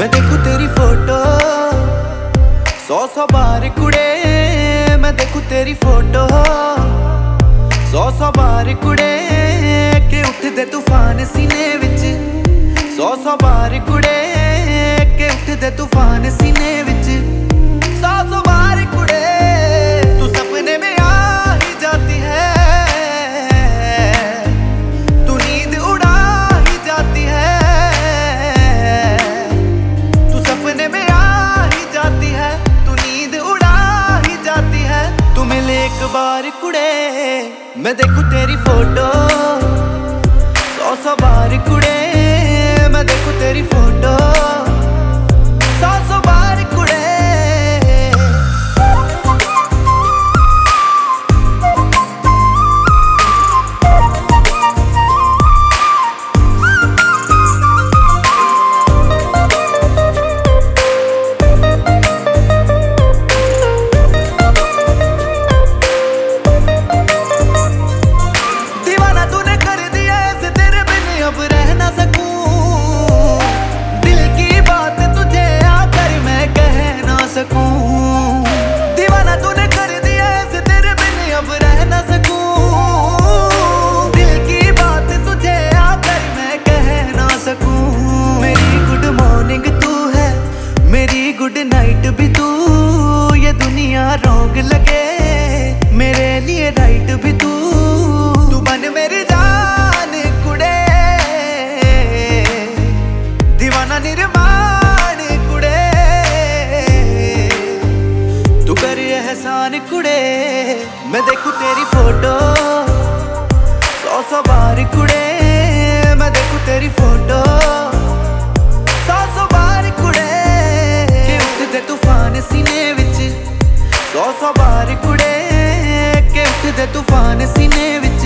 ਮੈਂ ਦੇਖੂ ਤੇਰੀ ਫੋਟੋ। ਸੌ ਸੌ ਬਾਰ ਕੁੜੇ, ਮੈਂ ਦੇਖੂ ਤੇਰੀ ਫੋਟੋ। ਸੌ ਸੌ ਬਾਰ ਕੁੜੇ, ਕਿ ਉੱਠਦੇ ਤੂਫਾਨ ਸੀਨੇ ਵਿੱਚ। ਸੌ ਸੌ ਬਾਰ ਕੁੜੇ, ਕਿ ਉੱਠਦੇ ਤੂਫਾਨ ਸੀਨੇ ਵਿੱਚ। ਬਾਰ ਕੁੜੇ ਮੈਂ ਦੇਖੂ ਤੇਰੀ ਫੋਟੋ। गुड नाइट भी तू ये दुनिया रोग लगे मेरे लिए राइट भी तू तू बन मेरी जान कुड़े दीवाना निर्माण कुड़े तू कर एहसान कुड़े मैं देखूं तेरी फोटो ਸੌ ਸੌ ਬਾਰ ਕੁੜੇ ਕਿ ਉੱਠਦੇ ਤੂਫਾਨ ਸੀਨੇ ਵਿੱਚ?